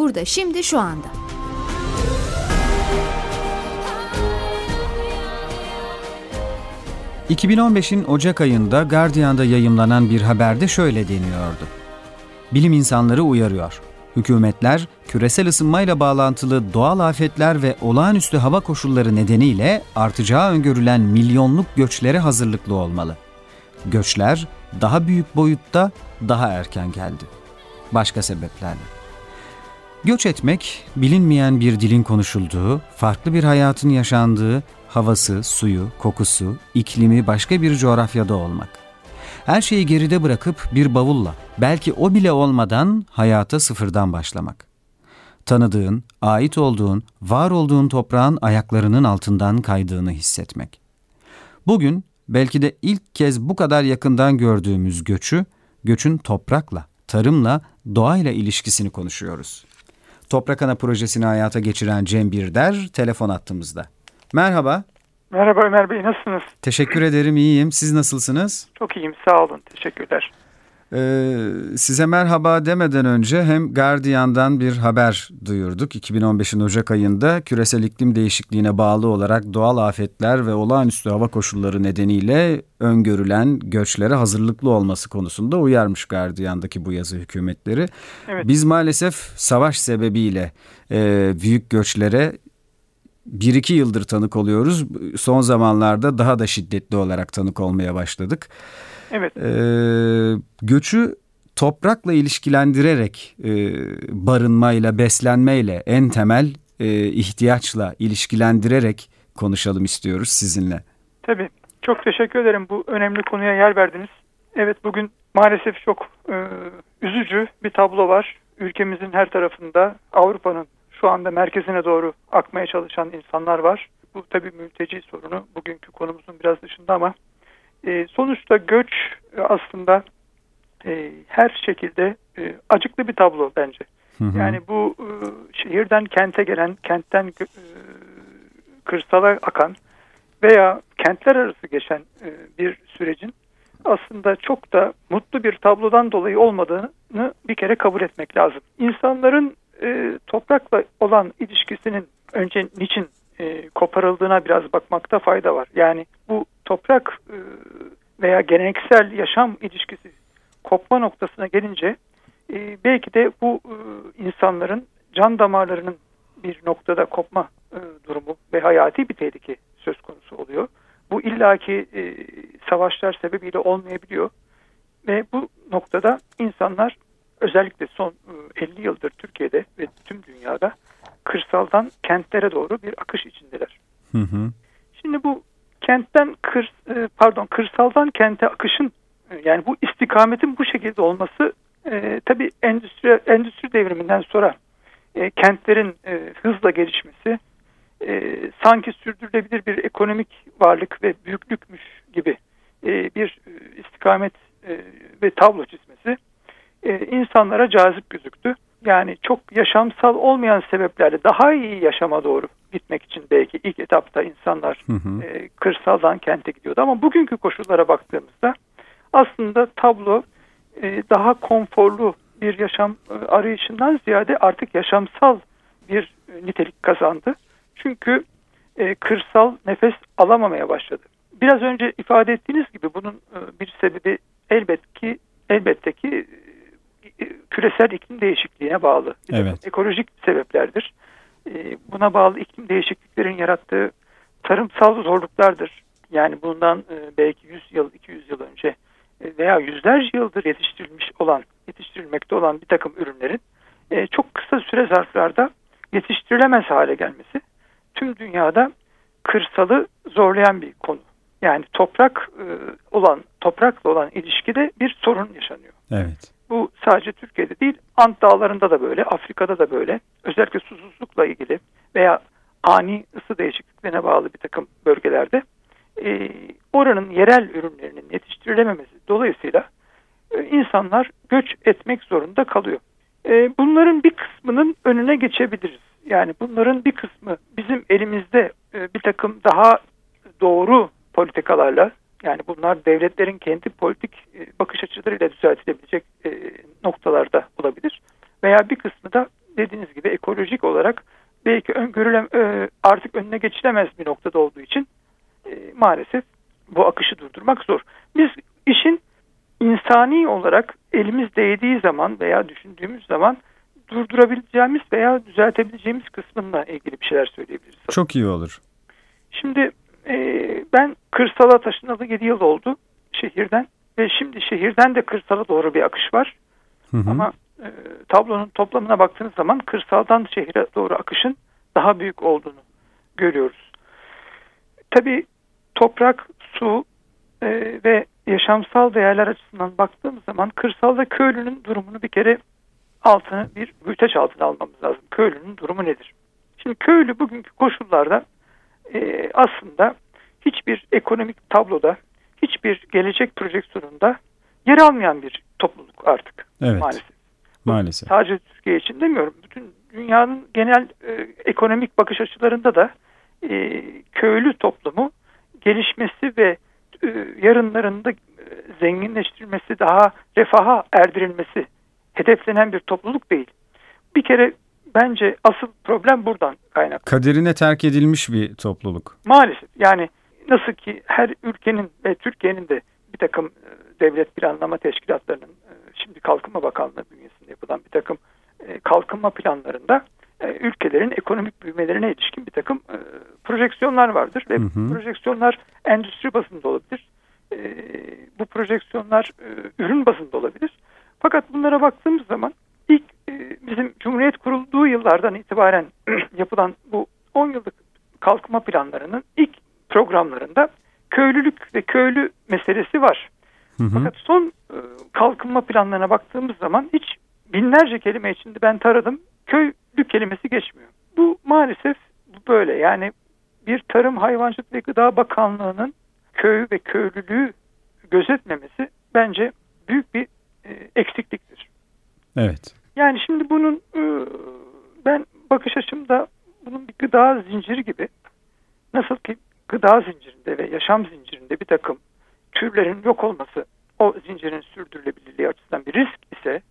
burada şimdi şu anda. ...2015'in Ocak ayında Guardian'da yayımlanan bir haberde şöyle deniyordu. Bilim insanları uyarıyor. Hükümetler küresel ısınmayla bağlantılı doğal afetler ve olağanüstü hava koşulları nedeniyle artacağı öngörülen milyonluk göçlere hazırlıklı olmalı. Göçler daha büyük boyutta daha erken geldi. Başka sebeplerle. Göç etmek, bilinmeyen bir dilin konuşulduğu, farklı bir hayatın yaşandığı, havası, suyu, kokusu, iklimi başka bir coğrafyada olmak. Her şeyi geride bırakıp bir bavulla, belki o bile olmadan hayata sıfırdan başlamak. Tanıdığın, ait olduğun, var olduğun toprağın ayaklarının altından kaydığını hissetmek. Bugün belki de ilk kez bu kadar yakından gördüğümüz göçü, göçün toprakla, tarımla, doğayla ilişkisini konuşuyoruz. Toprak Ana projesini hayata geçiren Cem Birder telefon attığımızda. Merhaba. Merhaba Ömer Bey nasılsınız? Teşekkür ederim iyiyim. Siz nasılsınız? Çok iyiyim sağ olun teşekkürler. Ee, size merhaba demeden önce hem Guardian'dan bir haber duyurduk. 2015'in Ocak ayında küresel iklim değişikliğine bağlı olarak doğal afetler ve olağanüstü hava koşulları nedeniyle öngörülen göçlere hazırlıklı olması konusunda uyarmış Guardian'daki bu yazı hükümetleri. Evet. Biz maalesef savaş sebebiyle e, büyük göçlere bir iki yıldır tanık oluyoruz. Son zamanlarda daha da şiddetli olarak tanık olmaya başladık. Evet. Ee, göçü toprakla ilişkilendirerek e, barınmayla, beslenmeyle, en temel e, ihtiyaçla ilişkilendirerek konuşalım istiyoruz sizinle. Tabii. Çok teşekkür ederim bu önemli konuya yer verdiniz. Evet bugün maalesef çok e, üzücü bir tablo var. Ülkemizin her tarafında Avrupa'nın şu anda merkezine doğru akmaya çalışan insanlar var. Bu tabii mülteci sorunu bugünkü konumuzun biraz dışında ama e, sonuçta göç aslında e, her şekilde e, acıklı bir tablo bence. Hı hı. Yani bu e, şehirden kente gelen, kentten e, kırsala akan veya kentler arası geçen e, bir sürecin aslında çok da mutlu bir tablodan dolayı olmadığını bir kere kabul etmek lazım. İnsanların e, toprakla olan ilişkisinin önce niçin e, koparıldığına biraz bakmakta fayda var. Yani bu toprak e, veya geleneksel yaşam ilişkisi kopma noktasına gelince e, belki de bu e, insanların can damarlarının bir noktada kopma e, durumu ve hayati bir tehlike söz konusu oluyor. Bu illaki e, savaşlar sebebiyle olmayabiliyor ve bu noktada insanlar özellikle son 50 yıldır Türkiye'de ve tüm dünyada kırsaldan kentlere doğru bir akış içindeler. Hı hı. Şimdi bu kentten kır, e, pardon kırsaldan kente akışın e, yani bu istikametin bu şekilde olması e, tabii endüstri endüstri devriminden sonra e, kentlerin e, hızla gelişmesi e, sanki sürdürülebilir bir ekonomik varlık ve büyüklükmüş gibi e, bir e, istikamet e, ve tablo çizmesi e, insanlara cazip gözüktü. Yani çok yaşamsal olmayan sebeplerle daha iyi yaşama doğru gitmek için belki ilk etapta insanlar hı hı. E, kırsaldan kente gidiyordu. Ama bugünkü koşullara baktığımızda aslında tablo e, daha konforlu bir yaşam e, arayışından ziyade artık yaşamsal bir e, nitelik kazandı. Çünkü e, kırsal nefes alamamaya başladı. Biraz önce ifade ettiğiniz gibi bunun e, bir sebebi elbet ki elbette ki küresel iklim değişikliğine bağlı. Evet. Ekolojik sebeplerdir. Ee, buna bağlı iklim değişikliklerin yarattığı tarımsal zorluklardır. Yani bundan e, belki 100 yıl, 200 yıl önce e, veya yüzlerce yıldır yetiştirilmiş olan, yetiştirilmekte olan bir takım ürünlerin e, çok kısa süre zarflarda yetiştirilemez hale gelmesi tüm dünyada kırsalı zorlayan bir konu. Yani toprak olan, toprakla olan ilişkide bir sorun yaşanıyor. Evet. Sadece Türkiye'de değil, Ant Dağları'nda da böyle, Afrika'da da böyle. Özellikle susuzlukla ilgili veya ani ısı değişikliklerine bağlı bir takım bölgelerde e, oranın yerel ürünlerinin yetiştirilememesi dolayısıyla e, insanlar göç etmek zorunda kalıyor. E, bunların bir kısmının önüne geçebiliriz. Yani bunların bir kısmı bizim elimizde e, bir takım daha doğru politikalarla yani bunlar devletlerin kendi politik e, bakış açılarıyla düzeltilebilecek noktalarda olabilir. Veya bir kısmı da dediğiniz gibi ekolojik olarak belki öngörülem e, artık önüne geçilemez bir noktada olduğu için e, maalesef bu akışı durdurmak zor. Biz işin insani olarak elimiz değdiği zaman veya düşündüğümüz zaman durdurabileceğimiz veya düzeltebileceğimiz kısmında ilgili bir şeyler söyleyebiliriz. Çok iyi olur. Şimdi e, ben kırsala taşınalı 7 yıl oldu şehirden ve şimdi şehirden de kırsala doğru bir akış var. Hı hı. Ama e, tablonun toplamına baktığınız zaman kırsaldan şehire doğru akışın daha büyük olduğunu görüyoruz. Tabii toprak, su e, ve yaşamsal değerler açısından baktığımız zaman kırsalda köylünün durumunu bir kere altını bir büyüteç altına almamız lazım. Köylünün durumu nedir? Şimdi köylü bugünkü koşullarda e, aslında hiçbir ekonomik tabloda, hiçbir gelecek projeksiyonunda yer almayan bir topluluk artık evet. maalesef. Maalesef. Sadece Türkiye için demiyorum. Bütün dünyanın genel e, ekonomik bakış açılarında da e, köylü toplumu gelişmesi ve e, yarınlarında e, zenginleştirilmesi, daha refaha erdirilmesi hedeflenen bir topluluk değil. Bir kere bence asıl problem buradan kaynak. Kaderine terk edilmiş bir topluluk. Maalesef. Yani nasıl ki her ülkenin ve Türkiye'nin de bir takım e, devlet planlama teşkilatlarının e, şimdi Kalkınma Bakanlığı bünyesinde yapılan bir takım e, kalkınma planlarında ülkelerin ekonomik büyümelerine ilişkin bir takım projeksiyonlar vardır ve hı hı. projeksiyonlar endüstri bazında olabilir. Bu projeksiyonlar ürün bazında olabilir. Fakat bunlara baktığımız zaman ilk bizim Cumhuriyet kurulduğu yıllardan itibaren yapılan bu 10 yıllık kalkınma planlarının ilk programlarında köylülük ve köylü. Hı. Fakat son e, kalkınma planlarına baktığımız zaman hiç binlerce kelime içinde ben taradım. Köylü kelimesi geçmiyor. Bu maalesef böyle. Yani bir Tarım Hayvancılık ve Gıda Bakanlığı'nın köy ve köylülüğü gözetmemesi bence büyük bir e, eksikliktir. Evet. Yani şimdi bunun e, ben bakış açımda bunun bir gıda zinciri gibi nasıl ki gıda zincirinde ve yaşam zincirinde bir takım türlerin yok olması o zincirin sürdürülebilirliği açısından bir risk ise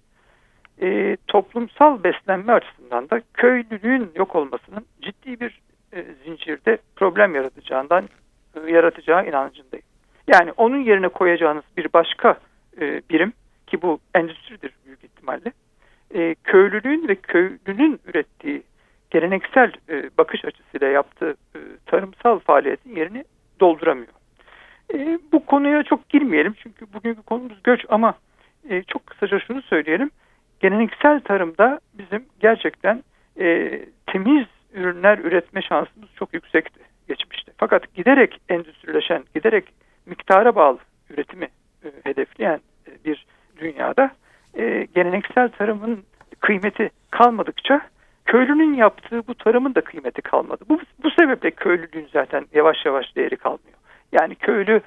e, toplumsal beslenme açısından da köylülüğün yok olmasının ciddi bir e, zincirde problem yaratacağından e, yaratacağı inancındayım. Yani onun yerine koyacağınız bir başka e, birim ki bu endüstridir büyük ihtimalle e, köylülüğün ve köylünün ürettiği geleneksel e, bakış açısıyla yaptığı e, tarımsal faaliyetin yerini dolduramıyor. E, bu konuya çok girmeyelim çünkü bugünkü konumuz göç ama e, çok kısaca şunu söyleyelim. Geleneksel tarımda bizim gerçekten e, temiz ürünler üretme şansımız çok yüksekti geçmişte. Fakat giderek endüstrileşen, giderek miktara bağlı üretimi e, hedefleyen e, bir dünyada e, geleneksel tarımın kıymeti kalmadıkça köylünün yaptığı bu tarımın da kıymeti kalmadı. Bu, bu sebeple köylülüğün zaten yavaş yavaş değeri kalmıyor. Yani köylü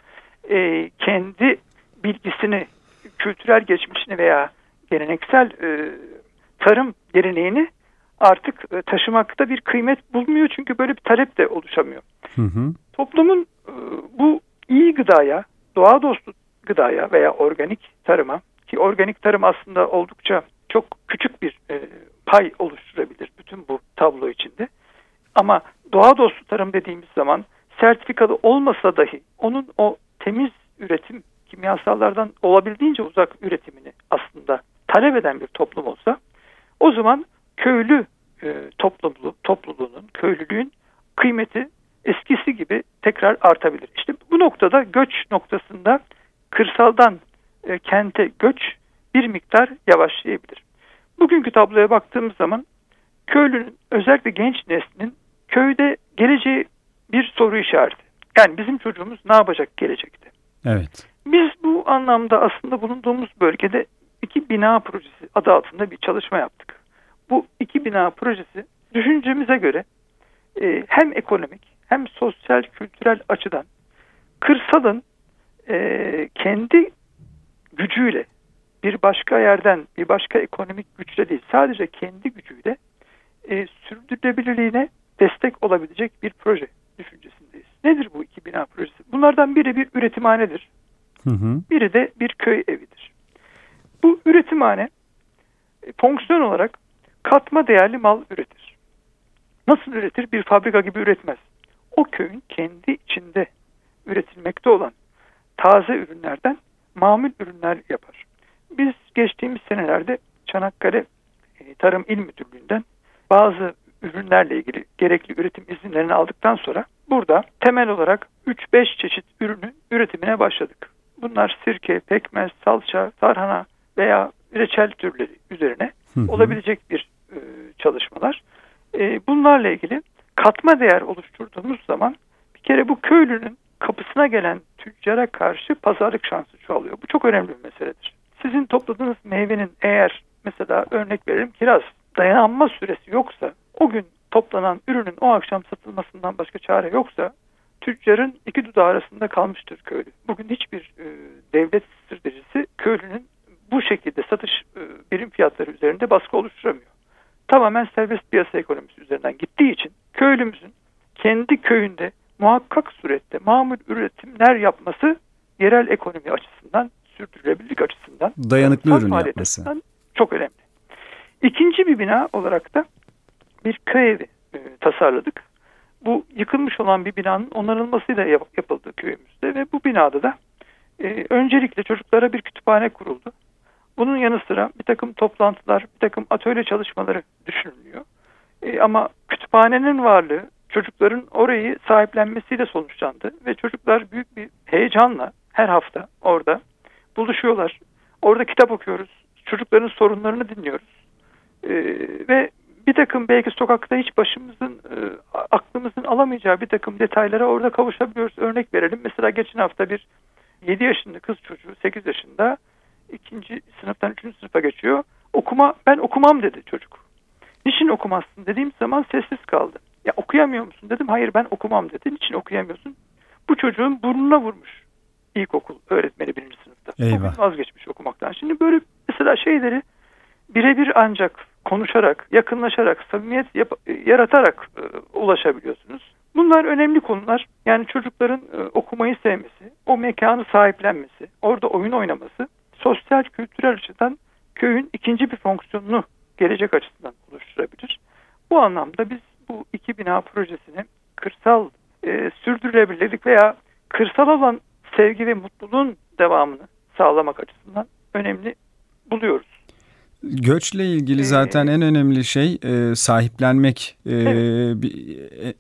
e, kendi bilgisini, kültürel geçmişini veya geleneksel e, tarım geleneğini artık e, taşımakta bir kıymet bulmuyor çünkü böyle bir talep de oluşamıyor. Hı hı. Toplumun e, bu iyi gıdaya, doğa dostu gıdaya veya organik tarıma ki organik tarım aslında oldukça çok küçük bir e, pay oluşturabilir bütün bu tablo içinde. Ama doğa dostu tarım dediğimiz zaman sertifikalı olmasa dahi onun o temiz üretim kimyasallardan olabildiğince uzak üretimini aslında talep eden bir toplum olsa o zaman köylü e, topluluğu, topluluğunun, köylülüğün kıymeti eskisi gibi tekrar artabilir. İşte bu noktada göç noktasında kırsaldan e, kente göç bir miktar yavaşlayabilir. Bugünkü tabloya baktığımız zaman köylünün özellikle genç neslinin köyde geleceği bir soru işareti. Yani bizim çocuğumuz ne yapacak gelecekte? Evet. Biz bu anlamda aslında bulunduğumuz bölgede iki bina projesi adı altında bir çalışma yaptık. Bu iki bina projesi düşüncemize göre e, hem ekonomik hem sosyal kültürel açıdan kırsalın e, kendi gücüyle bir başka yerden bir başka ekonomik güçle değil sadece kendi gücüyle e, sürdürülebilirliğine destek olabilecek bir proje düşüncesindeyiz. Nedir bu iki bina projesi? Bunlardan biri bir üretimhanedir. Hı hı. Biri de bir köy evidir. Bu üretimhane e, fonksiyon olarak katma değerli mal üretir. Nasıl üretir? Bir fabrika gibi üretmez. O köyün kendi içinde üretilmekte olan taze ürünlerden mamul ürünler yapar. Biz geçtiğimiz senelerde Çanakkale e, Tarım İl Müdürlüğü'nden bazı ürünlerle ilgili gerekli üretim izinlerini aldıktan sonra burada temel olarak 3-5 çeşit ürünün üretimine başladık. Bunlar sirke, pekmez, salça, tarhana veya reçel türleri üzerine olabilecek bir e, çalışmalar. E, bunlarla ilgili katma değer oluşturduğumuz zaman bir kere bu köylünün kapısına gelen tüccara karşı pazarlık şansı çoğalıyor. Bu çok önemli bir meseledir. Sizin topladığınız meyvenin eğer mesela örnek verelim kiraz dayanma süresi yoksa o gün toplanan ürünün o akşam satılmasından başka çare yoksa tüccarın iki dudağı arasında kalmıştır köylü. Bugün hiçbir e, devlet stratejisi köylünün bu şekilde satış e, birim fiyatları üzerinde baskı oluşturamıyor. Tamamen serbest piyasa ekonomisi üzerinden gittiği için köylümüzün kendi köyünde muhakkak surette mamul üretimler yapması yerel ekonomi açısından, sürdürülebilirlik açısından, dayanıklı ürün yapması çok önemli. İkinci bir bina olarak da bir köy evi tasarladık. Bu yıkılmış olan bir binanın onarılmasıyla yap, yapıldı köyümüzde ve bu binada da e, öncelikle çocuklara bir kütüphane kuruldu. Bunun yanı sıra bir takım toplantılar, bir takım atölye çalışmaları düşünülüyor. E, ama kütüphanenin varlığı çocukların orayı sahiplenmesiyle sonuçlandı ve çocuklar büyük bir heyecanla her hafta orada buluşuyorlar. Orada kitap okuyoruz. Çocukların sorunlarını dinliyoruz. E, ve bir takım belki sokakta hiç başımızın e, aklımızın alamayacağı bir takım detaylara orada kavuşabiliyoruz. Örnek verelim. Mesela geçen hafta bir 7 yaşında kız çocuğu 8 yaşında ikinci sınıftan üçüncü sınıfa geçiyor. Okuma ben okumam dedi çocuk. Niçin okumazsın dediğim zaman sessiz kaldı. Ya okuyamıyor musun dedim. Hayır ben okumam dedi. Niçin okuyamıyorsun? Bu çocuğun burnuna vurmuş ilkokul öğretmeni birinci sınıfta. Eyvah. Vazgeçmiş okumaktan. Şimdi böyle mesela şeyleri birebir ancak konuşarak, yakınlaşarak, samimiyet yaratarak e, ulaşabiliyorsunuz. Bunlar önemli konular. Yani çocukların e, okumayı sevmesi, o mekanı sahiplenmesi, orada oyun oynaması, sosyal kültürel açıdan köyün ikinci bir fonksiyonunu gelecek açısından oluşturabilir. Bu anlamda biz bu iki bina projesini kırsal e, sürdürülebilirlik veya kırsal olan sevgi ve mutluluğun devamını sağlamak açısından önemli buluyoruz. Göçle ilgili zaten en önemli şey e, sahiplenmek. E, evet.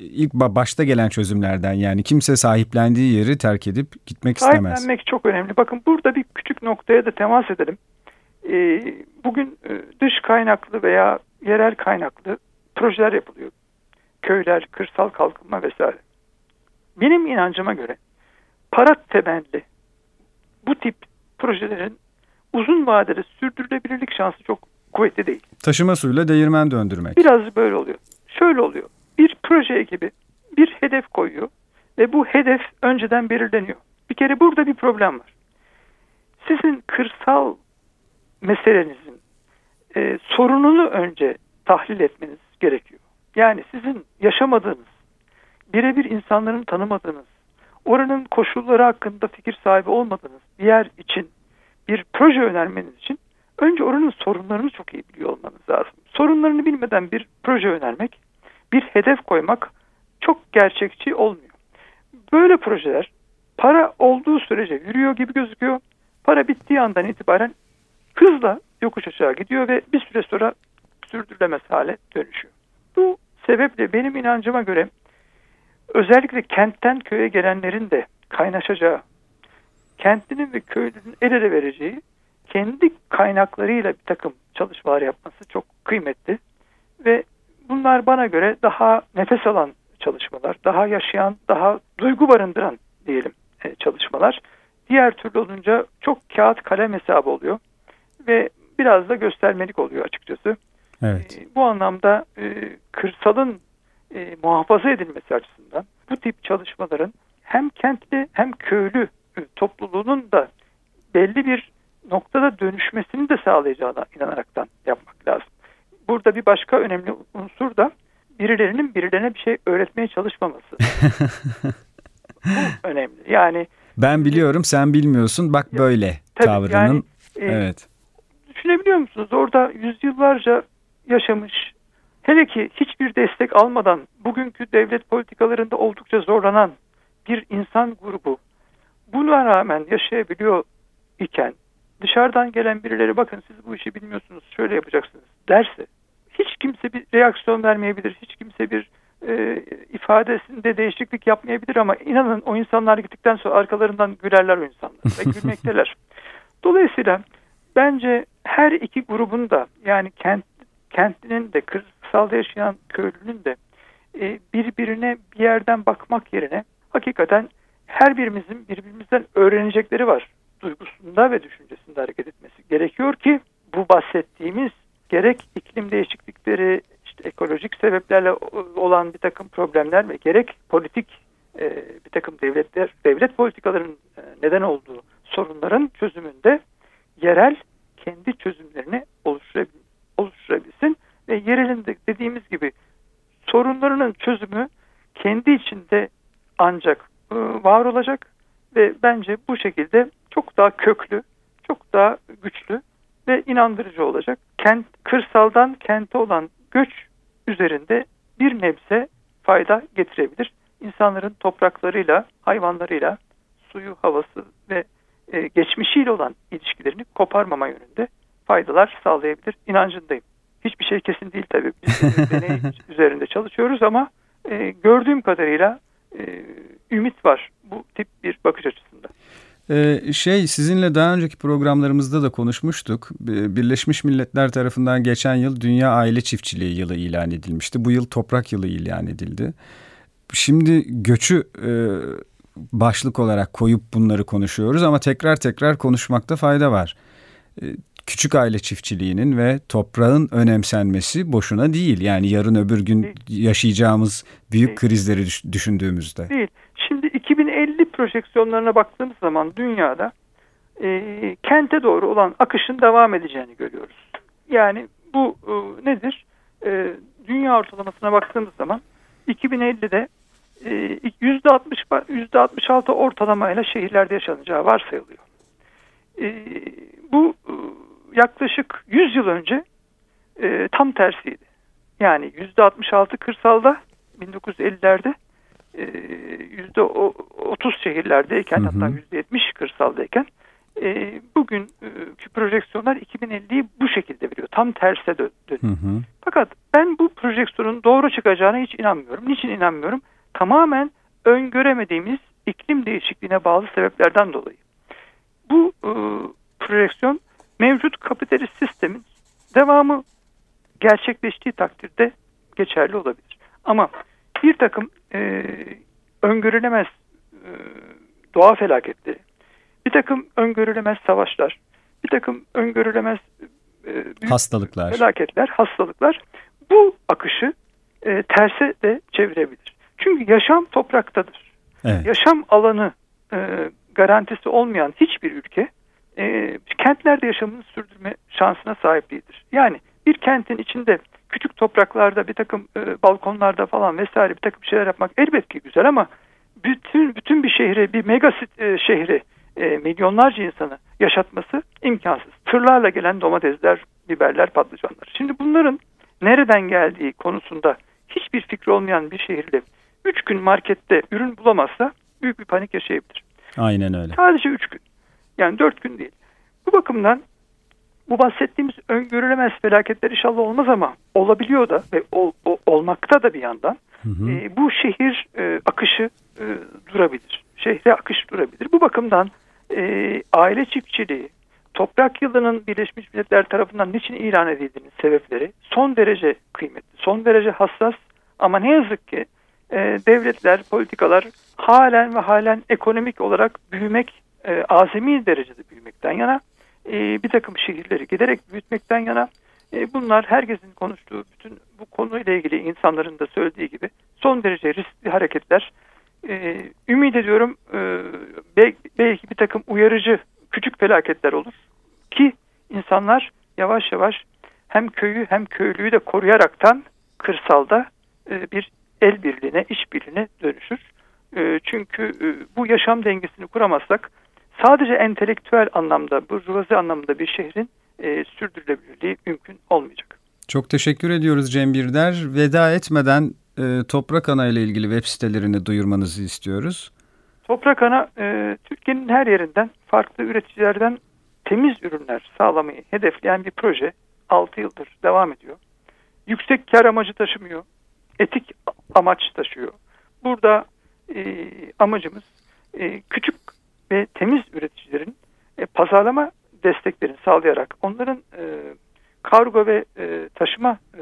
e, ilk başta gelen çözümlerden yani kimse sahiplendiği yeri terk edip gitmek istemez. Sahiplenmek çok önemli. Bakın burada bir küçük noktaya da temas edelim. E, bugün e, dış kaynaklı veya yerel kaynaklı projeler yapılıyor. Köyler, kırsal kalkınma vesaire. Benim inancıma göre para temelli bu tip projelerin uzun vadede sürdürülebilirlik şansı çok kuvvetli değil. Taşıma suyla değirmen döndürmek. Biraz böyle oluyor. Şöyle oluyor. Bir proje ekibi bir hedef koyuyor ve bu hedef önceden belirleniyor. Bir kere burada bir problem var. Sizin kırsal meselenizin e, sorununu önce tahlil etmeniz gerekiyor. Yani sizin yaşamadığınız, birebir insanların tanımadığınız, oranın koşulları hakkında fikir sahibi olmadığınız bir yer için bir proje önermeniz için önce oranın sorunlarını çok iyi biliyor olmanız lazım. Sorunlarını bilmeden bir proje önermek, bir hedef koymak çok gerçekçi olmuyor. Böyle projeler para olduğu sürece yürüyor gibi gözüküyor. Para bittiği andan itibaren hızla yokuş aşağı gidiyor ve bir süre sonra sürdürülemez hale dönüşüyor. Bu sebeple benim inancıma göre özellikle kentten köye gelenlerin de kaynaşacağı, kentlinin ve köylünün el ele vereceği kendi kaynaklarıyla bir takım çalışmalar yapması çok kıymetli ve bunlar bana göre daha nefes alan çalışmalar, daha yaşayan, daha duygu barındıran diyelim e, çalışmalar. Diğer türlü olunca çok kağıt kalem hesabı oluyor ve biraz da göstermelik oluyor açıkçası. Evet. E, bu anlamda e, kırsalın muhafaza edilmesi açısından bu tip çalışmaların hem kentli hem köylü topluluğunun da belli bir noktada dönüşmesini de sağlayacağına inanaraktan yapmak lazım. Burada bir başka önemli unsur da birilerinin birilerine bir şey öğretmeye çalışmaması. Bu önemli. Yani ben biliyorum sen bilmiyorsun bak böyle tabii tavrının. Yani, e, evet. Düşünebiliyor musunuz? Orada yüzyıllarca yaşamış, hele ki hiçbir destek almadan bugünkü devlet politikalarında oldukça zorlanan bir insan grubu buna rağmen yaşayabiliyor iken dışarıdan gelen birileri bakın siz bu işi bilmiyorsunuz şöyle yapacaksınız derse hiç kimse bir reaksiyon vermeyebilir. Hiç kimse bir e, ifadesinde değişiklik yapmayabilir ama inanın o insanlar gittikten sonra arkalarından gülerler o insanlar ve gülmekteler. Dolayısıyla bence her iki grubun da yani kent kentlinin de kırsalda yaşayan köylünün de e, birbirine bir yerden bakmak yerine hakikaten her birimizin birbirimizden öğrenecekleri var. Duygusunda ve düşüncesinde hareket etmesi gerekiyor ki bu bahsettiğimiz gerek iklim değişiklikleri, işte ekolojik sebeplerle olan bir takım problemler ve gerek politik e, bir takım devletler, devlet politikalarının e, neden olduğu sorunların çözümünde yerel kendi çözümlerini oluşturabilsin ve yerelin de dediğimiz gibi sorunlarının çözümü kendi içinde ancak var olacak ve bence bu şekilde çok daha köklü, çok daha güçlü ve inandırıcı olacak. Kent, kırsaldan kente olan göç üzerinde bir nebze fayda getirebilir. İnsanların topraklarıyla, hayvanlarıyla, suyu, havası ve e, geçmişiyle olan ilişkilerini koparmama yönünde faydalar sağlayabilir. İnancındayım. Hiçbir şey kesin değil tabii. Biz deney üzerinde çalışıyoruz ama e, gördüğüm kadarıyla e, ümit var bu tip bir bakış açısında. Ee, şey sizinle daha önceki programlarımızda da konuşmuştuk. Birleşmiş Milletler tarafından geçen yıl Dünya Aile Çiftçiliği Yılı ilan edilmişti. Bu yıl Toprak Yılı ilan edildi. Şimdi göçü e, başlık olarak koyup bunları konuşuyoruz ama tekrar tekrar konuşmakta fayda var. E, küçük aile çiftçiliğinin ve toprağın önemsenmesi boşuna değil. Yani yarın öbür gün yaşayacağımız büyük krizleri düşündüğümüzde. Değil. Şimdi 2050 projeksiyonlarına baktığımız zaman dünyada e, kente doğru olan akışın devam edeceğini görüyoruz. Yani bu e, nedir? E, dünya ortalamasına baktığımız zaman 2050'de e, %60 %66 ortalamayla şehirlerde yaşanacağı varsayılıyor. E, bu e, yaklaşık 100 yıl önce e, tam tersiydi. Yani %66 kırsalda 1950'lerde e, yüzde otuz şehirlerdeyken hı hı. hatta yüzde yetmiş kırsaldayken e, bugünkü projeksiyonlar 2050'yi bu şekilde veriyor. Tam terse dönüyor. Fakat ben bu projeksiyonun doğru çıkacağına hiç inanmıyorum. Niçin inanmıyorum? Tamamen öngöremediğimiz iklim değişikliğine bağlı sebeplerden dolayı. Bu e, projeksiyon mevcut kapitalist sistemin devamı gerçekleştiği takdirde geçerli olabilir. Ama bir takım e, öngörülemez e, doğa felaketleri, bir takım öngörülemez savaşlar, bir takım öngörülemez e, hastalıklar, felaketler, hastalıklar bu akışı e, terse de çevirebilir. Çünkü yaşam topraktadır. Evet. Yaşam alanı e, garantisi olmayan hiçbir ülke e, kentlerde yaşamını sürdürme şansına sahip değildir. Yani bir kentin içinde küçük topraklarda bir takım e, balkonlarda falan vesaire bir takım şeyler yapmak elbette güzel ama bütün bütün bir şehri bir mega e, şehri e, milyonlarca insanı yaşatması imkansız. Tırlarla gelen domatesler, biberler, patlıcanlar. Şimdi bunların nereden geldiği konusunda hiçbir fikri olmayan bir şehirde 3 gün markette ürün bulamazsa büyük bir panik yaşayabilir. Aynen öyle. Sadece 3 gün. Yani 4 gün değil. Bu bakımdan bu bahsettiğimiz öngörülemez felaketler inşallah olmaz ama olabiliyor da ve ol, o, olmakta da bir yandan. Hı hı. E, bu şehir e, akışı e, durabilir. Şehre akış durabilir. Bu bakımdan e, aile çiftçiliği, toprak yılının Birleşmiş Milletler tarafından niçin ilan edildiğinin sebepleri son derece kıymetli, son derece hassas ama ne yazık ki e, devletler, politikalar halen ve halen ekonomik olarak büyümek, e, azami derecede büyümekten yana e, bir takım şehirleri giderek büyütmekten yana e, bunlar herkesin konuştuğu bütün bu konuyla ilgili insanların da söylediği gibi son derece riskli hareketler. E, ümit ediyorum e, belki bir takım uyarıcı küçük felaketler olur ki insanlar yavaş yavaş hem köyü hem köylüyü de koruyaraktan kırsalda e, bir el birliğine, iş birliğine dönüşür. E, çünkü e, bu yaşam dengesini kuramazsak sadece entelektüel anlamda, burjuvazi anlamda bir şehrin e, sürdürülebilirliği mümkün olmayacak. Çok teşekkür ediyoruz Cem Birder. Veda etmeden e, Toprak Ana ile ilgili web sitelerini duyurmanızı istiyoruz. Toprak Ana e, Türkiye'nin her yerinden farklı üreticilerden temiz ürünler sağlamayı hedefleyen bir proje. 6 yıldır devam ediyor. Yüksek kar amacı taşımıyor. Etik amaç taşıyor. Burada e, amacımız e, küçük ve temiz üreticilerin e, pazarlama desteklerini sağlayarak onların e, kargo ve e, taşıma e,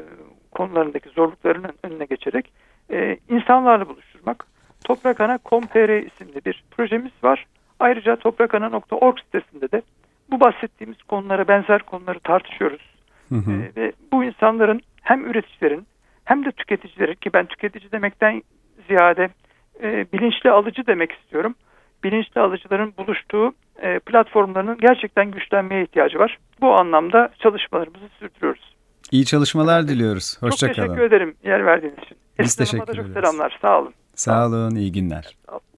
konularındaki zorluklarının önüne geçerek e, insanlarla buluşturmak. Toprakana.com.tr isimli bir projemiz var. Ayrıca toprakana.org sitesinde de bu bahsettiğimiz konulara benzer konuları tartışıyoruz. Hı hı. E, ve bu insanların hem üreticilerin hem de tüketicilerin ki ben tüketici demekten ziyade e, bilinçli alıcı demek istiyorum. Bilinçli alıcıların buluştuğu e, platformlarının gerçekten güçlenmeye ihtiyacı var. Bu anlamda çalışmalarımızı sürdürüyoruz. İyi çalışmalar diliyoruz. Çok Hoşçakalın. teşekkür ederim yer verdiğiniz için. Biz Esin teşekkür da çok ederiz. selamlar. Sağ olun. Sağ olun, iyi günler. Sağ olun.